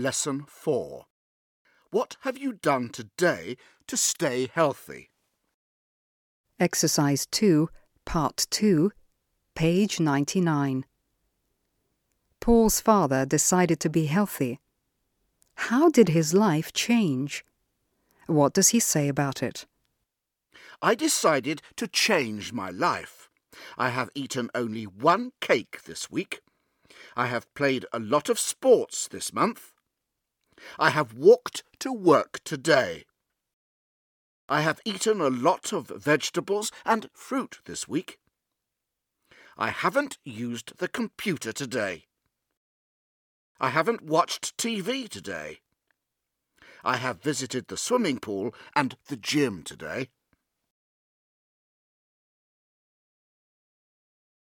Lesson 4. What have you done today to stay healthy? Exercise 2, Part 2, page 99. Paul's father decided to be healthy. How did his life change? What does he say about it? I decided to change my life. I have eaten only one cake this week. I have played a lot of sports this month. I have walked to work today. I have eaten a lot of vegetables and fruit this week. I haven't used the computer today. I haven't watched TV today. I have visited the swimming pool and the gym today.